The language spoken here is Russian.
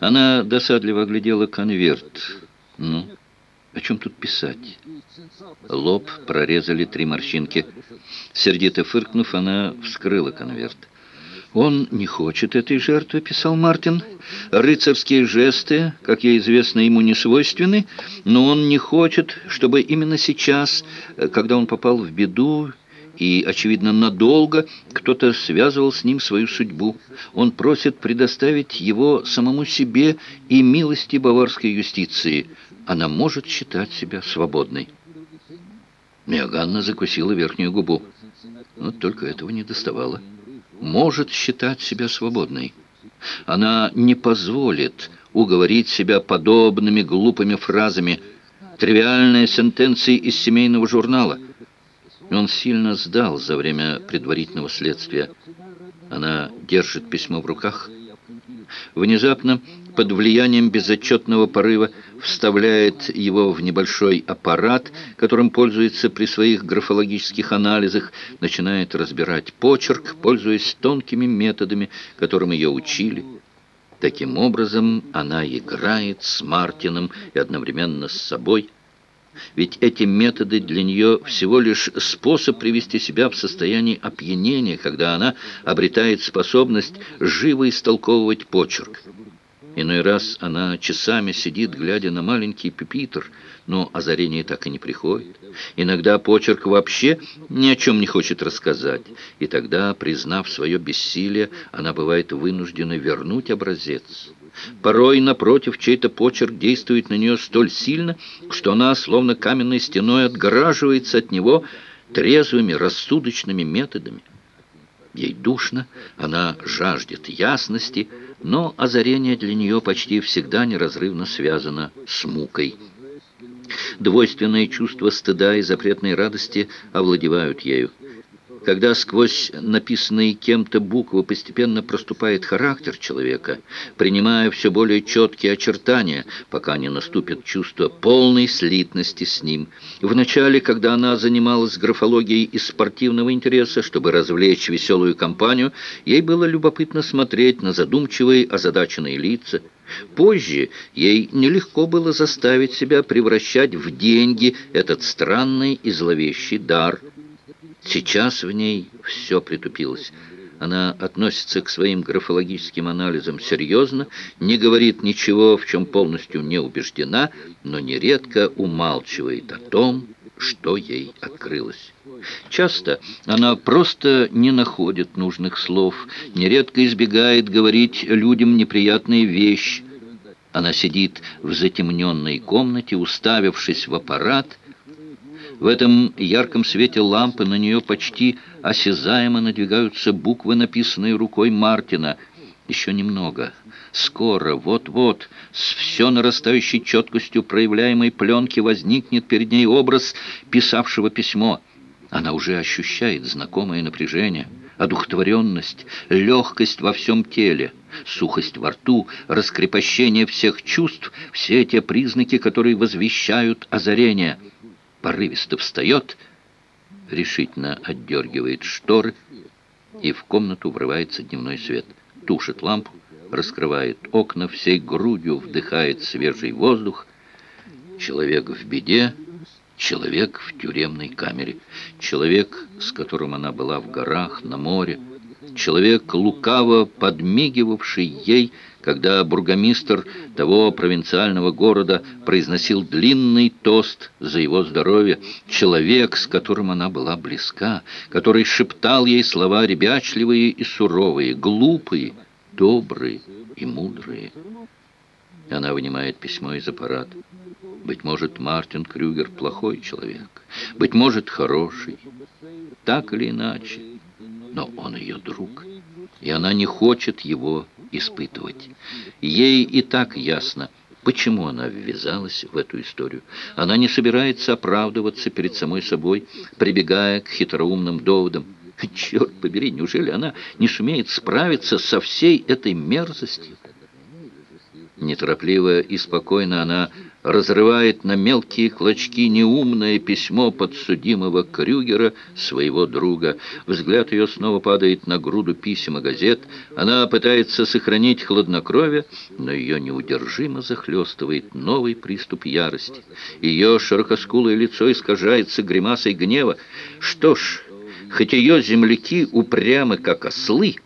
Она досадливо оглядела конверт. Ну, о чем тут писать? Лоб прорезали три морщинки. Сердито фыркнув, она вскрыла конверт. «Он не хочет этой жертвы», — писал Мартин. «Рыцарские жесты, как ей известно, ему не свойственны, но он не хочет, чтобы именно сейчас, когда он попал в беду, и, очевидно, надолго кто-то связывал с ним свою судьбу. Он просит предоставить его самому себе и милости баварской юстиции. Она может считать себя свободной. Миоганна закусила верхнюю губу. Но только этого не доставало. Может считать себя свободной. Она не позволит уговорить себя подобными глупыми фразами, тривиальные сентенции из семейного журнала – он сильно сдал за время предварительного следствия. Она держит письмо в руках. Внезапно, под влиянием безотчетного порыва, вставляет его в небольшой аппарат, которым пользуется при своих графологических анализах, начинает разбирать почерк, пользуясь тонкими методами, которым ее учили. Таким образом, она играет с Мартином и одновременно с собой – ведь эти методы для нее всего лишь способ привести себя в состояние опьянения, когда она обретает способность живо истолковывать почерк. Иной раз она часами сидит, глядя на маленький пюпитр, но озарение так и не приходит. Иногда почерк вообще ни о чем не хочет рассказать, и тогда, признав свое бессилие, она бывает вынуждена вернуть образец. Порой, напротив, чей-то почерк действует на нее столь сильно, что она, словно каменной стеной, отгораживается от него трезвыми, рассудочными методами. Ей душно, она жаждет ясности, но озарение для нее почти всегда неразрывно связано с мукой. Двойственные чувства стыда и запретной радости овладевают ею. Когда сквозь написанные кем-то буквы постепенно проступает характер человека, принимая все более четкие очертания, пока не наступит чувство полной слитности с ним. Вначале, когда она занималась графологией из спортивного интереса, чтобы развлечь веселую компанию, ей было любопытно смотреть на задумчивые, озадаченные лица. Позже ей нелегко было заставить себя превращать в деньги этот странный и зловещий дар – Сейчас в ней все притупилось. Она относится к своим графологическим анализам серьезно, не говорит ничего, в чем полностью не убеждена, но нередко умалчивает о том, что ей открылось. Часто она просто не находит нужных слов, нередко избегает говорить людям неприятные вещи. Она сидит в затемненной комнате, уставившись в аппарат, в этом ярком свете лампы на нее почти осязаемо надвигаются буквы, написанные рукой Мартина. Еще немного. Скоро, вот-вот, с все нарастающей четкостью проявляемой пленки возникнет перед ней образ писавшего письмо. Она уже ощущает знакомое напряжение, одухотворенность, легкость во всем теле, сухость во рту, раскрепощение всех чувств, все те признаки, которые возвещают озарение – порывисто встает, решительно отдергивает шторы, и в комнату врывается дневной свет. Тушит лампу, раскрывает окна, всей грудью вдыхает свежий воздух. Человек в беде, человек в тюремной камере, человек, с которым она была в горах, на море, человек, лукаво подмигивавший ей, когда бургомистр того провинциального города произносил длинный тост за его здоровье, человек, с которым она была близка, который шептал ей слова ребячливые и суровые, глупые, добрые и мудрые. Она вынимает письмо из аппарата. Быть может, Мартин Крюгер плохой человек, быть может, хороший. Так или иначе, но он ее друг, и она не хочет его испытывать. Ей и так ясно, почему она ввязалась в эту историю. Она не собирается оправдываться перед самой собой, прибегая к хитроумным доводам. Черт побери, неужели она не сумеет справиться со всей этой мерзостью? Неторопливо и спокойно она разрывает на мелкие клочки неумное письмо подсудимого Крюгера, своего друга. Взгляд ее снова падает на груду писем и газет. Она пытается сохранить хладнокровие, но ее неудержимо захлестывает новый приступ ярости. Ее широкоскулое лицо искажается гримасой гнева. Что ж, хоть ее земляки упрямы, как ослы,